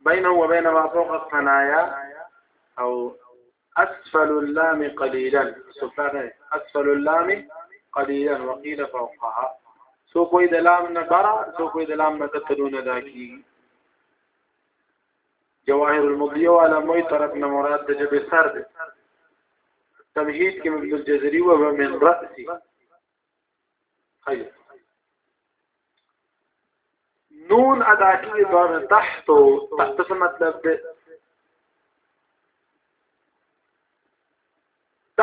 بينه وبين ما فوق الثنايا او اسفل اللام قليلا سفره اسفل اللام قليلا وقيل فوقها سو کوئی د لام نه برا سو کوئی د لام نه تتلون دا کی جواهر المضیه والا موي طرف نه مراد د جبه سر ده تمهید کې مبدل جزري و من راسي طيب نون ادا کیږي دور تحت تحت څه مطلب دی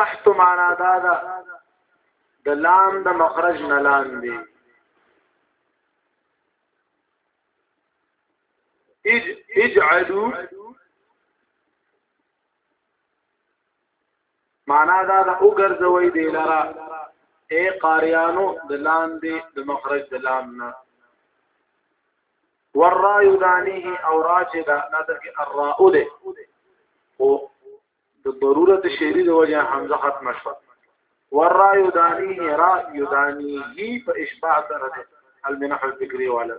تحت معنا دا ده د لام د مخرج نه لاندې اج اجعلوا معنا دا د وګرځوي دی لرا اے قاریانو د لاندې د مخرج د لام نه ورا یدانیه او راجه دا نظر کې الراء ده او د ضرورت شعری د وجه حمزه ختم شو ورا یدانیه را یدانیه په اشباع سره ده المنح الفکری والا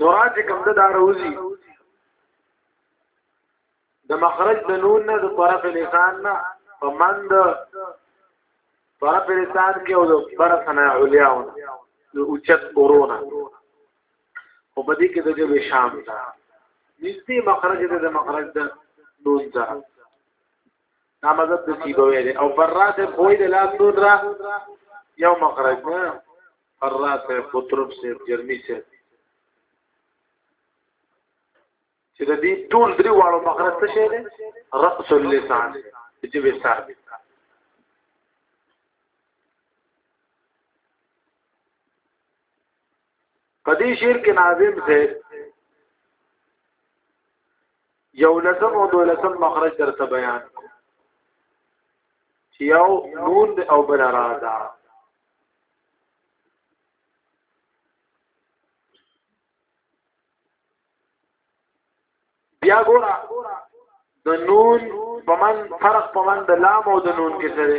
نورات کوم د داروزی د مخرج د نون نه د طرف لسان نه په مند طرف لسان کې او د بر سنا علیاونه د اوچت کورونا او په دې کې د جبه شام ده نږدې مخرج د مخرج د نون ده دا مدد د سیبوي او پر راته کوی د لاس نون را یو مخرج نه فرا صاحب مطرب صاحب جرمی صاحب چې د دې ټول درې واړو مخره څه شی دی رقص اللسان چې به سار دی پدې شعر کې ناظم سے یو لسم او دو لسم مخرج درته بیان کو چې یو نون او بل را ده بیا ګورا د نون پمن فرق پمن د لام او د نون کې سره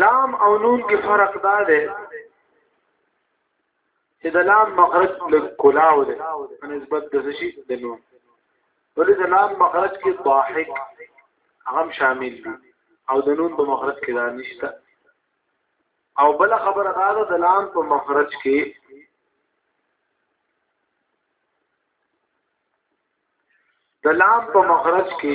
لام او نون کې فرق دا دی چې د لام مخرج له کلاو دی په نسبت د شي د نون ولې د لام مخرج کې ضاحک هم شامل دي او د نون په مخرج کې دا نشته او بل خبره دا ده د لام په مخرج کې د لام په مخرج کې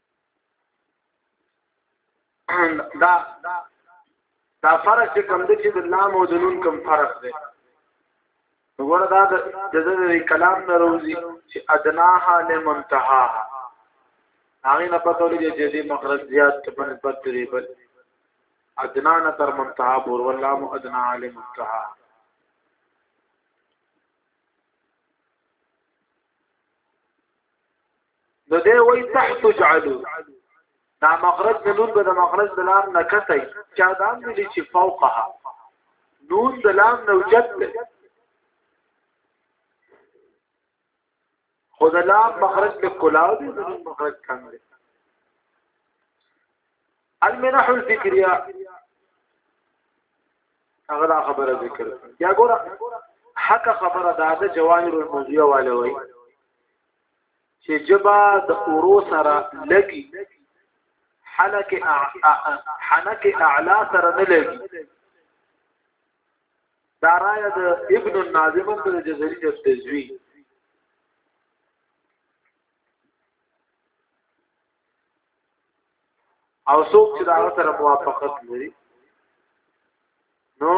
دا دا فرق چې کوم دی چې د لام او د نون کوم فرق دی وګوره دا د دې کلام نه روزي چې ادناها نه منتهاها هغه نه پته لري چې دې مخرج زیات ته په نسبت دی بل ادنا نه تر منتها پور والله مو ادنا علی منتها نو دی وای تحت جعلو دا مخرج د نون به د مخرج د لام نه کته چا دا ویلي چې فوقها نون د لام نه وجد خو د لام مخرج به کلاو دی د نون مخرج کم دی المنح الفکریه هغه دا خبره ذکر یا ګوره حق خبره دا د جواهر الموضوع والے وای چې جبا د اورو سره لګي حنک حنک اعلا سره نه لګي دا رايه د ابن الناظم په جزري د تزوی او څوک چې دا سره موافقت لري نو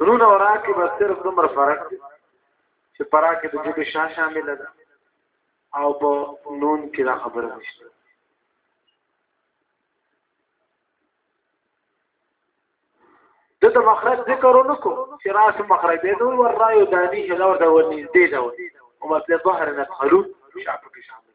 نون او را کې بس صرف دومره فرق دی چې پرا کې د جوب شاه شامل ده او په نون کې دا خبره نشته د د مخرج ذکر ونکو چې راس مخرج دی نو ور را یو دانی هله ور د ونی دی دا او مثلا ظهر نه خلو شعب کې شامل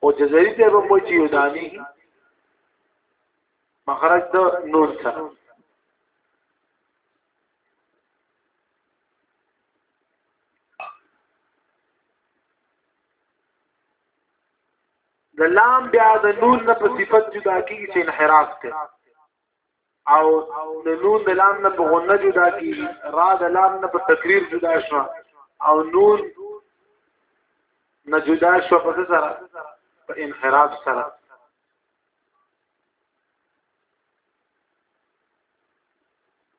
او جزري ته به مو چې یودانی مخرج د نون سره د لام بیا د نون نه په صفت جدا کیږي چې انحراف ته او د نون د لام نه په غنه جدا کی را د لام نه په تکریر جدا شو او نون نه جدا شو په سره په انحراف سره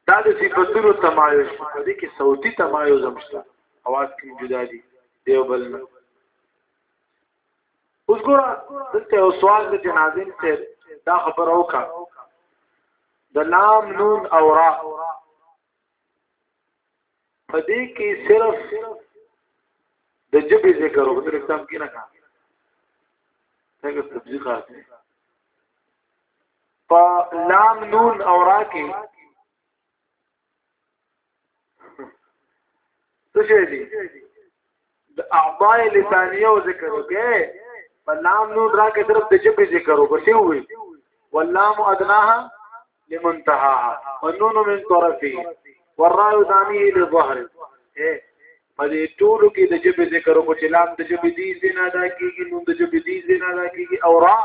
دا د صفاتونو تمایز په دې کې صوتي تمایز هم شته اواز کې جدا دي دیو بل نه اوس ګوره دلته یو سوال د جنازین ته دا خبر اوکا د لام نون او را په دې کې صرف د جبې ذکر او د اسلام کې نه کا څنګه تبلیغ راځي په لام نون او را کې څه شي دي د اعضاء لسانیه او ذکر وکړي په لام نون را کې طرف د جبې ذکر وکړي وي واللام ادناها لمنتهاها والنون من طرفه والراء ثانيه لظهر ايه په دې ټولو کې د جبې ذکر وکړي چې لام د جبې دي زنا دا کیږي نون د جبې دي زنا دا کیږي او را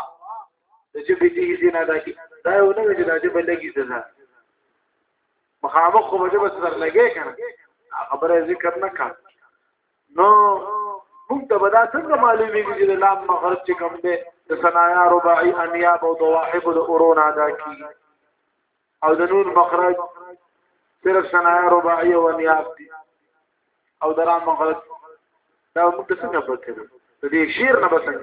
د جبې دې دې نه دا کی دا یو نه چې دا جبې لګي ته نه مخامخ خو به بس در لګې کنه خبره ذکر نه کا نو موږ ته بدا څنګه معلومیږي چې لام مغرب چې کوم دی د صنایا رباعي انیاب او دواحب د اورون ادا کی او د نون مخرج صرف صنایا رباعي او انیاب دي او درام مغرب دا موږ ته څنګه پکې ده د دې شیر نه بسنګ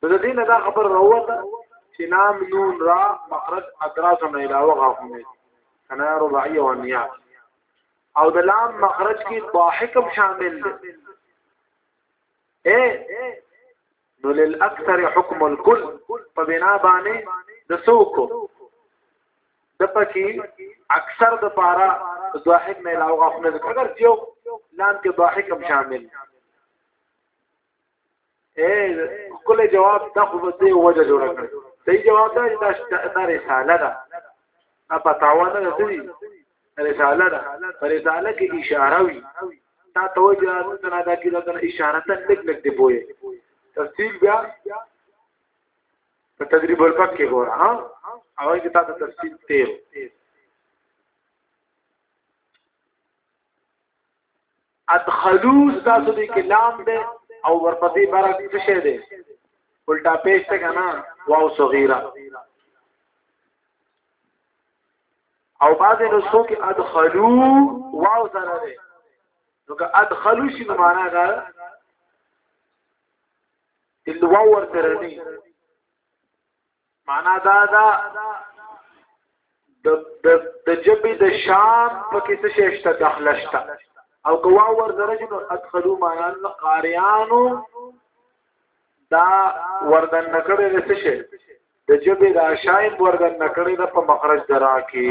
د دې نه دا خبر راوته چې لام نون را مخرج ادراس نه علاوه غاښونه کنا رباعي او نیا او د لام مخرج کې ضاحکم شامل دی اے نو للاکثر حکم الكل په بنا باندې د سوکو د پکې اکثر د پارا ضاحک نه علاوه غاښونه ذکر اگر یو لام کې ضاحکم شامل دی اے کله جواب دا خو به دې وجه جوړ کړ صحیح جواب دا دا رساله ده نه پتاوانه ده سړي رساله ده پر رساله کې اشاره وي تا توجه ته نه دا کې دا اشاره ته لګ لګ دی بوې تفصیل بیا په تدریب الفق کې ګوره ها او کې تا ته تفصیل تیر ادخلو تاسو دې کې لام ده او ورپسې بار څه شه ده الټا پیش ته کنه واو صغیره او بعض نسخو کې ادخلو واو سره ده نو که ادخلو شي نو معنا دا الواو ورته نه معنا دا دا د د د جبې د شان په کې څه شته داخل شته او کوا ور درجنو ادخلوا معنا القاریانو دا وردن نکړې د څه شي د جبې د شایم وردن نکړې د په مخرج درا کې